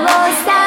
I lost